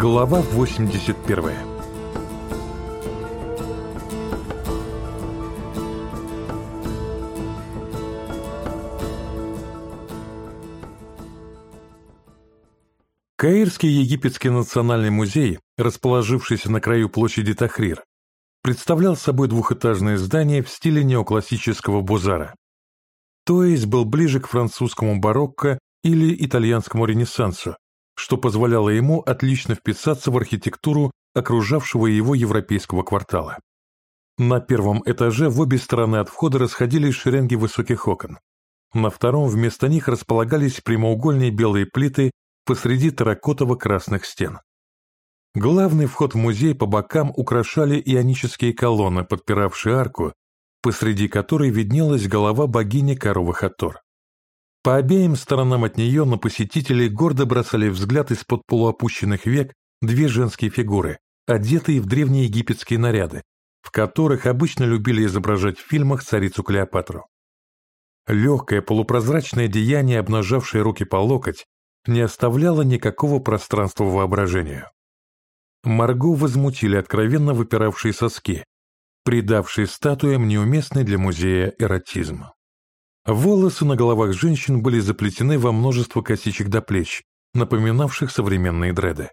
Глава 81 Каирский египетский национальный музей, расположившийся на краю площади Тахрир, представлял собой двухэтажное здание в стиле неоклассического бузара. То есть был ближе к французскому барокко или итальянскому ренессансу, что позволяло ему отлично вписаться в архитектуру окружавшего его европейского квартала. На первом этаже в обе стороны от входа расходились шеренги высоких окон. На втором вместо них располагались прямоугольные белые плиты посреди терракотово-красных стен. Главный вход в музей по бокам украшали ионические колонны, подпиравшие арку, посреди которой виднелась голова богини коровы Хатор. По обеим сторонам от нее на посетителей гордо бросали взгляд из-под полуопущенных век две женские фигуры, одетые в древнеегипетские наряды, в которых обычно любили изображать в фильмах царицу Клеопатру. Легкое полупрозрачное деяние, обнажавшее руки по локоть, не оставляло никакого пространства воображению. Марго возмутили откровенно выпиравшие соски, придавшие статуям неуместный для музея эротизм. Волосы на головах женщин были заплетены во множество косичек до плеч, напоминавших современные дреды.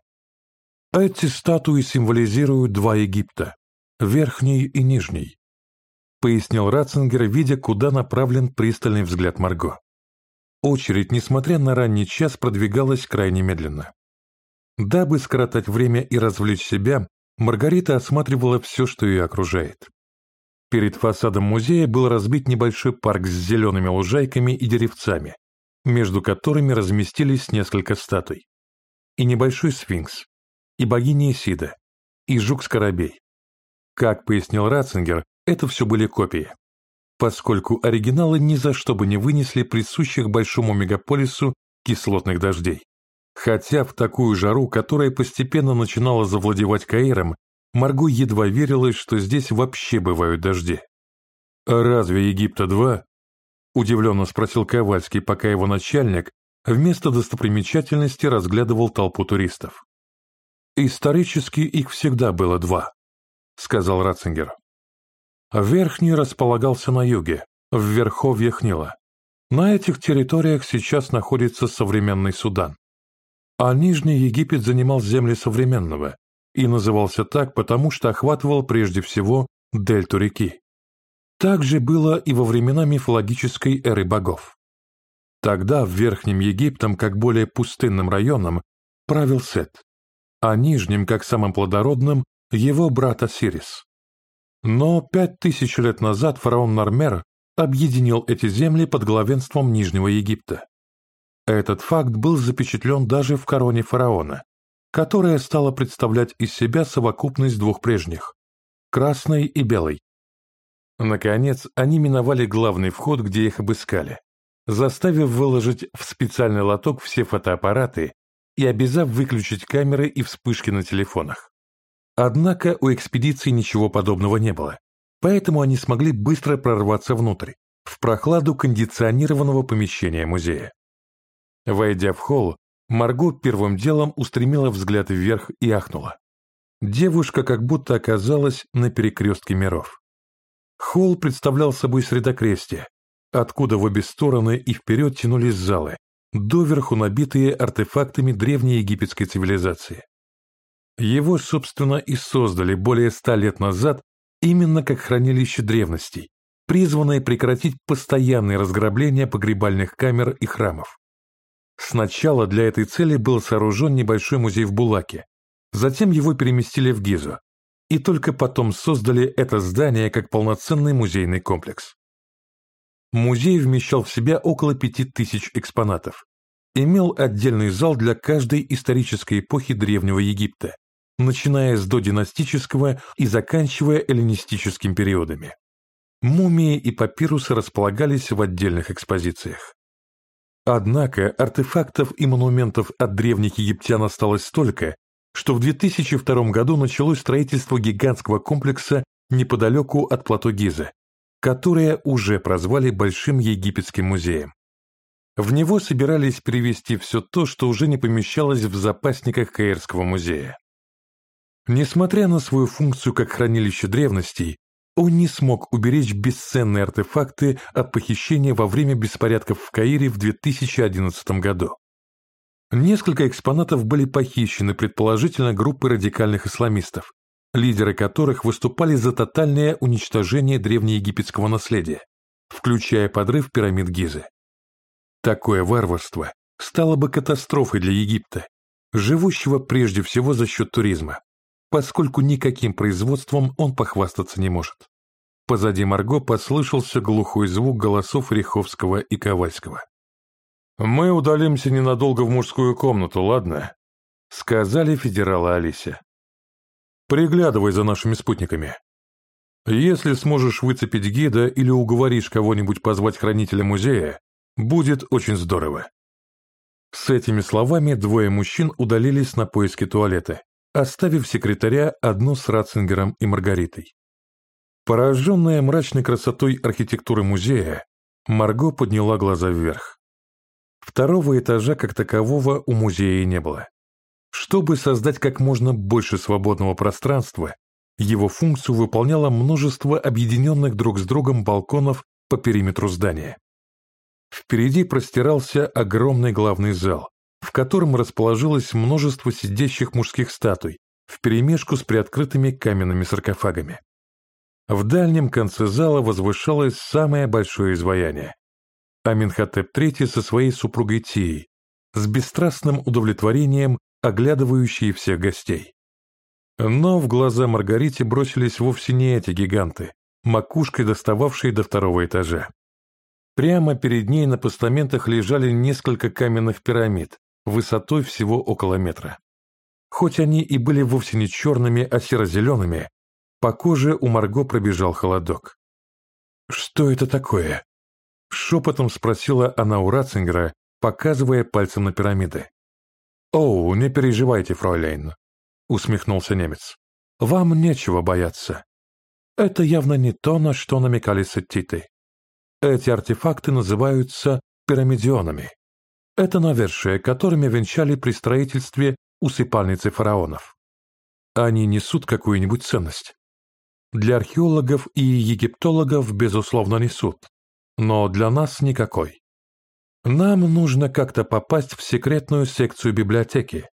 Эти статуи символизируют два Египта – верхний и нижний, пояснил Ратцингер, видя, куда направлен пристальный взгляд Марго. Очередь, несмотря на ранний час, продвигалась крайне медленно. Дабы скоротать время и развлечь себя, Маргарита осматривала все, что ее окружает. Перед фасадом музея был разбит небольшой парк с зелеными лужайками и деревцами, между которыми разместились несколько статуй. И небольшой сфинкс, и богиня Исида, и жук-скоробей. Как пояснил Ратцингер, это все были копии, поскольку оригиналы ни за что бы не вынесли присущих большому мегаполису кислотных дождей. Хотя в такую жару, которая постепенно начинала завладевать Каиром, Марго едва верилась, что здесь вообще бывают дожди. «А разве Египта-2?» – удивленно спросил Ковальский, пока его начальник вместо достопримечательности разглядывал толпу туристов. «Исторически их всегда было два», – сказал Ратцингер. Верхний располагался на юге, в верховьях Нила. На этих территориях сейчас находится современный Судан а Нижний Египет занимал земли современного и назывался так, потому что охватывал прежде всего дельту реки. Так же было и во времена мифологической эры богов. Тогда в Верхнем Египтом, как более пустынным районом, правил Сет, а Нижним, как самым плодородным, его брат Осирис. Но пять тысяч лет назад фараон Нармер объединил эти земли под главенством Нижнего Египта. Этот факт был запечатлен даже в короне фараона, которая стала представлять из себя совокупность двух прежних – красной и белой. Наконец, они миновали главный вход, где их обыскали, заставив выложить в специальный лоток все фотоаппараты и обязав выключить камеры и вспышки на телефонах. Однако у экспедиции ничего подобного не было, поэтому они смогли быстро прорваться внутрь, в прохладу кондиционированного помещения музея. Войдя в холл, Марго первым делом устремила взгляд вверх и ахнула. Девушка как будто оказалась на перекрестке миров. Холл представлял собой средокрестие, откуда в обе стороны и вперед тянулись залы, доверху набитые артефактами древней египетской цивилизации. Его, собственно, и создали более ста лет назад именно как хранилище древностей, призванное прекратить постоянные разграбления погребальных камер и храмов. Сначала для этой цели был сооружен небольшой музей в Булаке, затем его переместили в Гизу, и только потом создали это здание как полноценный музейный комплекс. Музей вмещал в себя около пяти тысяч экспонатов, имел отдельный зал для каждой исторической эпохи Древнего Египта, начиная с додинастического и заканчивая эллинистическим периодами. Мумии и папирусы располагались в отдельных экспозициях. Однако артефактов и монументов от древних египтян осталось столько, что в 2002 году началось строительство гигантского комплекса неподалеку от плато Гиза, которое уже прозвали Большим египетским музеем. В него собирались перевести все то, что уже не помещалось в запасниках Каирского музея. Несмотря на свою функцию как хранилище древностей, он не смог уберечь бесценные артефакты от похищения во время беспорядков в Каире в 2011 году. Несколько экспонатов были похищены предположительно группой радикальных исламистов, лидеры которых выступали за тотальное уничтожение древнеегипетского наследия, включая подрыв пирамид Гизы. Такое варварство стало бы катастрофой для Египта, живущего прежде всего за счет туризма, поскольку никаким производством он похвастаться не может. Позади Марго послышался глухой звук голосов Риховского и Ковальского. «Мы удалимся ненадолго в мужскую комнату, ладно?» — сказали федералы Алисе. «Приглядывай за нашими спутниками. Если сможешь выцепить гида или уговоришь кого-нибудь позвать хранителя музея, будет очень здорово». С этими словами двое мужчин удалились на поиски туалета, оставив секретаря одну с Ратцингером и Маргаритой. Пораженная мрачной красотой архитектуры музея, Марго подняла глаза вверх. Второго этажа как такового у музея не было. Чтобы создать как можно больше свободного пространства, его функцию выполняло множество объединенных друг с другом балконов по периметру здания. Впереди простирался огромный главный зал, в котором расположилось множество сидящих мужских статуй вперемешку с приоткрытыми каменными саркофагами. В дальнем конце зала возвышалось самое большое изваяние. Аминхотеп III со своей супругой Тией, с бесстрастным удовлетворением оглядывающие всех гостей. Но в глаза Маргарите бросились вовсе не эти гиганты, макушкой достававшие до второго этажа. Прямо перед ней на постаментах лежали несколько каменных пирамид, высотой всего около метра. Хоть они и были вовсе не черными, а серо-зелеными, по коже у Марго пробежал холодок. «Что это такое?» Шепотом спросила она у Ратцингера, показывая пальцем на пирамиды. «Оу, не переживайте, фройлейн», — усмехнулся немец. «Вам нечего бояться. Это явно не то, на что намекали сеттиты. Эти артефакты называются пирамидионами. Это навершие, которыми венчали при строительстве усыпальницы фараонов. Они несут какую-нибудь ценность. Для археологов и египтологов, безусловно, несут, но для нас никакой. Нам нужно как-то попасть в секретную секцию библиотеки.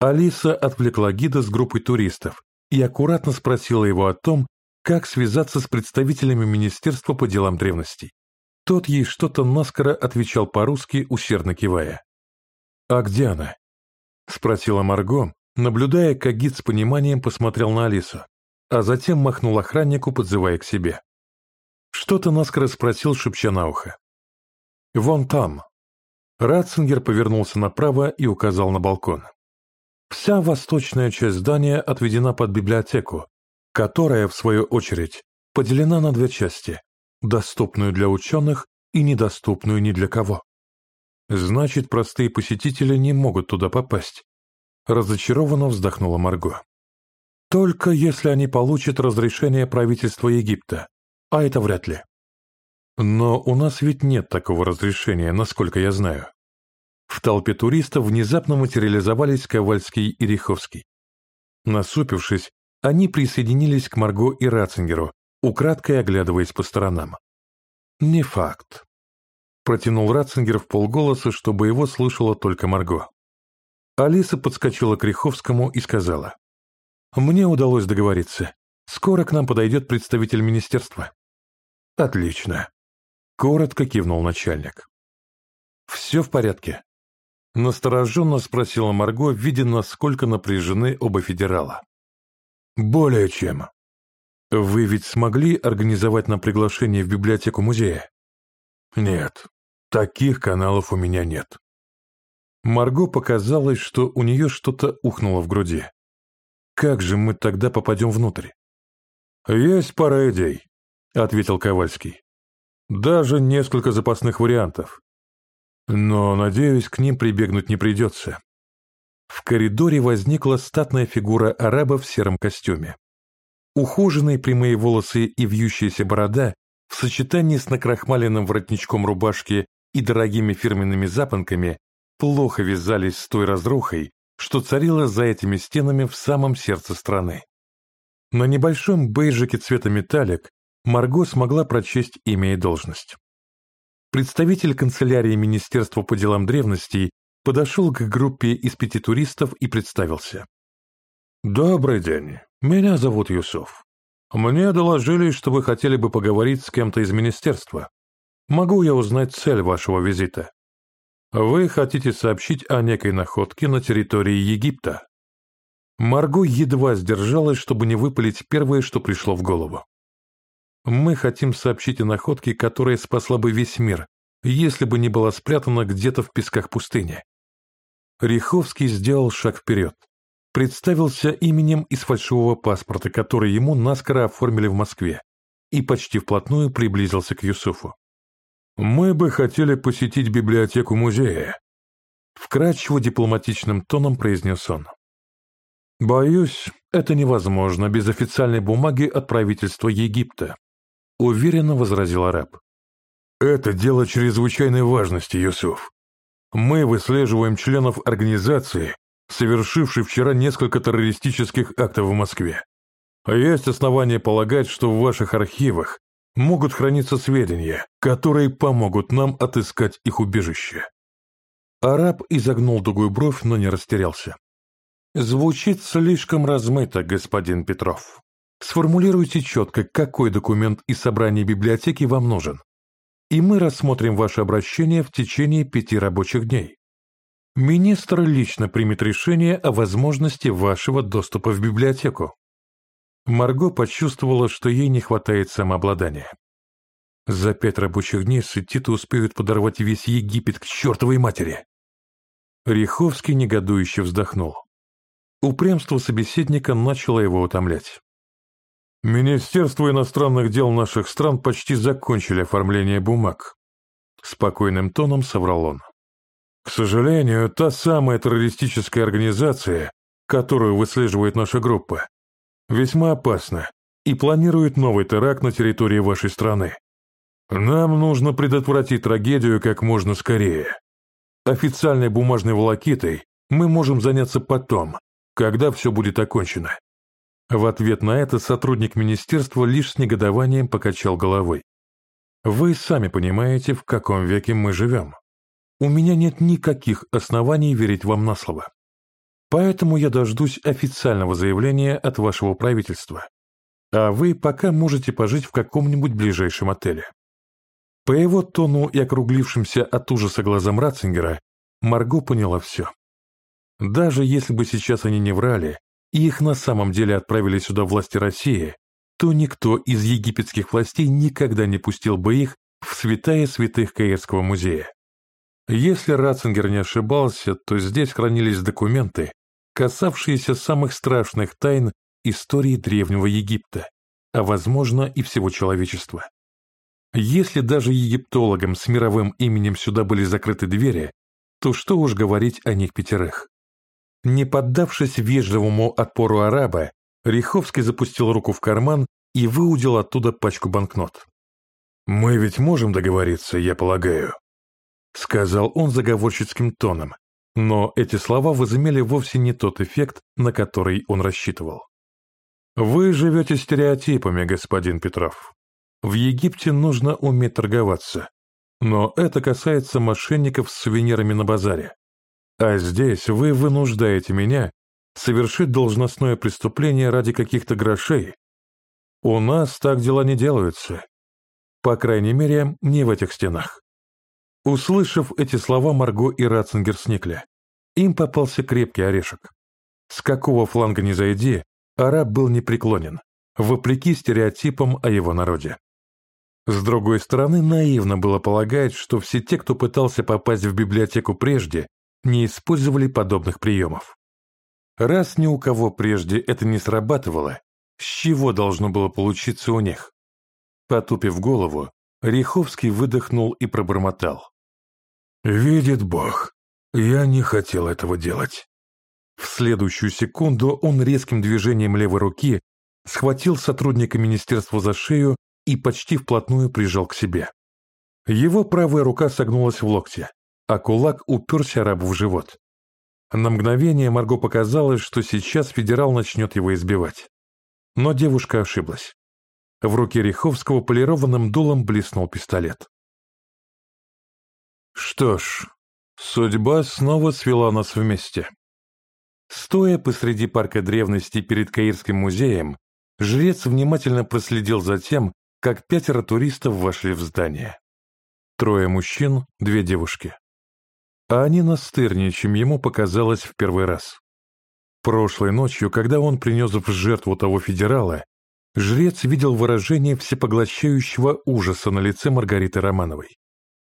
Алиса отвлекла гида с группой туристов и аккуратно спросила его о том, как связаться с представителями Министерства по делам древностей. Тот ей что-то наскоро отвечал по-русски, усердно кивая. «А где она?» — спросила Марго, наблюдая, как гид с пониманием посмотрел на Алису, а затем махнул охраннику, подзывая к себе. Что-то наскоро спросил, шепча на ухо. «Вон там». Ратцингер повернулся направо и указал на балкон. Вся восточная часть здания отведена под библиотеку, которая, в свою очередь, поделена на две части доступную для ученых и недоступную ни для кого. Значит, простые посетители не могут туда попасть. Разочарованно вздохнула Марго. Только если они получат разрешение правительства Египта, а это вряд ли. Но у нас ведь нет такого разрешения, насколько я знаю. В толпе туристов внезапно материализовались Ковальский и Риховский. Насупившись, они присоединились к Марго и Ратцингеру, украдкой оглядываясь по сторонам. «Не факт», — протянул Ратцингер в полголоса, чтобы его слышала только Марго. Алиса подскочила к Риховскому и сказала. «Мне удалось договориться. Скоро к нам подойдет представитель министерства». «Отлично», — коротко кивнул начальник. «Все в порядке?» Настороженно спросила Марго, видя, насколько напряжены оба федерала. «Более чем», вы ведь смогли организовать нам приглашение в библиотеку музея? Нет, таких каналов у меня нет. Марго показалось, что у нее что-то ухнуло в груди. Как же мы тогда попадем внутрь? Есть пара идей, ответил Ковальский. Даже несколько запасных вариантов. Но, надеюсь, к ним прибегнуть не придется. В коридоре возникла статная фигура араба в сером костюме. Ухоженные прямые волосы и вьющаяся борода в сочетании с накрахмаленным воротничком рубашки и дорогими фирменными запонками плохо вязались с той разрухой, что царила за этими стенами в самом сердце страны. На небольшом бейджике цвета металлик Марго смогла прочесть имя и должность. Представитель канцелярии Министерства по делам древностей подошел к группе из пяти туристов и представился. «Добрый день, меня зовут Юсуф. Мне доложили, что вы хотели бы поговорить с кем-то из министерства. Могу я узнать цель вашего визита? Вы хотите сообщить о некой находке на территории Египта?» Марго едва сдержалась, чтобы не выпалить первое, что пришло в голову. «Мы хотим сообщить о находке, которая спасла бы весь мир, если бы не была спрятана где-то в песках пустыни». Риховский сделал шаг вперед. Представился именем из фальшивого паспорта, который ему наскоро оформили в Москве, и почти вплотную приблизился к Юсуфу. «Мы бы хотели посетить библиотеку музея», — вкрадчиво дипломатичным тоном произнес он. «Боюсь, это невозможно без официальной бумаги от правительства Египта», — уверенно возразил араб. «Это дело чрезвычайной важности, Юсуф. Мы выслеживаем членов организации, совершившей вчера несколько террористических актов в Москве. Есть основания полагать, что в ваших архивах могут храниться сведения, которые помогут нам отыскать их убежище». Араб изогнул дугую бровь, но не растерялся. Звучит слишком размыто, господин Петров. Сформулируйте четко, какой документ из собрания библиотеки вам нужен. И мы рассмотрим ваше обращение в течение пяти рабочих дней. Министр лично примет решение о возможности вашего доступа в библиотеку. Марго почувствовала, что ей не хватает самообладания. За пять рабочих дней сетиты успеют подорвать весь Египет к чертовой матери. Риховский негодующе вздохнул. Упрямство собеседника начало его утомлять. «Министерство иностранных дел наших стран почти закончили оформление бумаг», — спокойным тоном соврал он. «К сожалению, та самая террористическая организация, которую выслеживает наша группа, весьма опасна и планирует новый теракт на территории вашей страны. Нам нужно предотвратить трагедию как можно скорее. Официальной бумажной волокитой мы можем заняться потом, когда все будет окончено. В ответ на это сотрудник министерства лишь с негодованием покачал головой. Вы сами понимаете, в каком веке мы живем. У меня нет никаких оснований верить вам на слово. Поэтому я дождусь официального заявления от вашего правительства. А вы пока можете пожить в каком-нибудь ближайшем отеле. По его тону и округлившимся от ужаса глазам Ратцингера Марго поняла все. Даже если бы сейчас они не врали, и их на самом деле отправили сюда власти России, то никто из египетских властей никогда не пустил бы их в святая святых Каирского музея. Если Ратцингер не ошибался, то здесь хранились документы, касавшиеся самых страшных тайн истории Древнего Египта, а возможно и всего человечества. Если даже египтологам с мировым именем сюда были закрыты двери, то что уж говорить о них пятерых. Не поддавшись вежливому отпору араба, Риховский запустил руку в карман и выудил оттуда пачку банкнот. «Мы ведь можем договориться, я полагаю», — сказал он заговорщицким тоном, но эти слова возымели вовсе не тот эффект, на который он рассчитывал. «Вы живете стереотипами, господин Петров. В Египте нужно уметь торговаться, но это касается мошенников с сувенирами на базаре. А здесь вы вынуждаете меня совершить должностное преступление ради каких-то грошей. У нас так дела не делаются. По крайней мере, не в этих стенах. Услышав эти слова, Марго и Ратцингер сникли. Им попался крепкий орешек. С какого фланга ни зайди, араб был непреклонен, вопреки стереотипам о его народе. С другой стороны, наивно было полагать, что все те, кто пытался попасть в библиотеку прежде, не использовали подобных приемов. Раз ни у кого прежде это не срабатывало, с чего должно было получиться у них? Потупив голову, Риховский выдохнул и пробормотал. «Видит Бог, я не хотел этого делать». В следующую секунду он резким движением левой руки схватил сотрудника министерства за шею и почти вплотную прижал к себе. Его правая рука согнулась в локте, а кулак уперся рабу в живот. На мгновение Марго показалось, что сейчас федерал начнет его избивать. Но девушка ошиблась. В руке Риховского полированным дулом блеснул пистолет. Что ж, судьба снова свела нас вместе. Стоя посреди парка древности перед Каирским музеем, жрец внимательно проследил за тем, как пятеро туристов вошли в здание. Трое мужчин, две девушки. А они настырнее, чем ему показалось в первый раз. Прошлой ночью, когда он принес в жертву того федерала, жрец видел выражение всепоглощающего ужаса на лице Маргариты Романовой.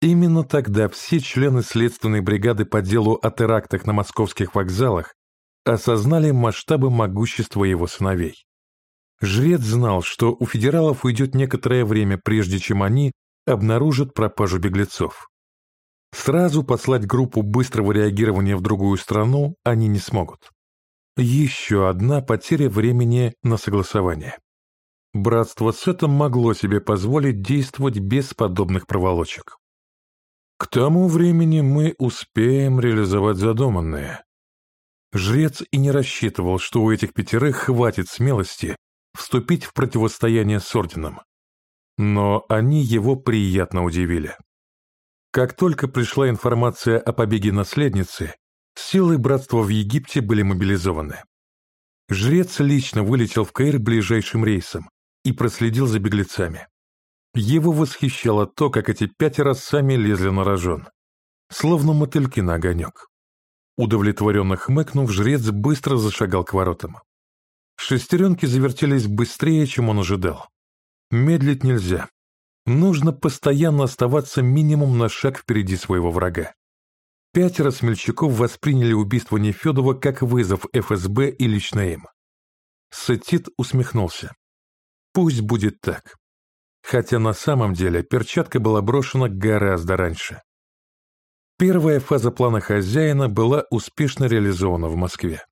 Именно тогда все члены следственной бригады по делу о терактах на московских вокзалах осознали масштабы могущества его сыновей. Жрец знал, что у федералов уйдет некоторое время, прежде чем они обнаружат пропажу беглецов. Сразу послать группу быстрого реагирования в другую страну они не смогут. Еще одна потеря времени на согласование. Братство Сетом могло себе позволить действовать без подобных проволочек. К тому времени мы успеем реализовать задуманное. Жрец и не рассчитывал, что у этих пятерых хватит смелости вступить в противостояние с Орденом. Но они его приятно удивили. Как только пришла информация о побеге наследницы, силы братства в Египте были мобилизованы. Жрец лично вылетел в Каир ближайшим рейсом и проследил за беглецами. Его восхищало то, как эти пятеро сами лезли на рожон, словно мотыльки на огонек. Удовлетворенно хмыкнув, жрец быстро зашагал к воротам. Шестеренки завертелись быстрее, чем он ожидал. Медлить нельзя. Нужно постоянно оставаться минимум на шаг впереди своего врага. Пятеро смельчаков восприняли убийство Нефедова как вызов ФСБ и лично им. Сетит усмехнулся. Пусть будет так. Хотя на самом деле перчатка была брошена гораздо раньше. Первая фаза плана хозяина была успешно реализована в Москве.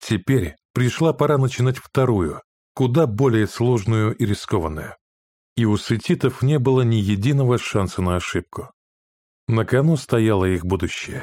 Теперь пришла пора начинать вторую, куда более сложную и рискованную. И у сетитов не было ни единого шанса на ошибку. На кону стояло их будущее.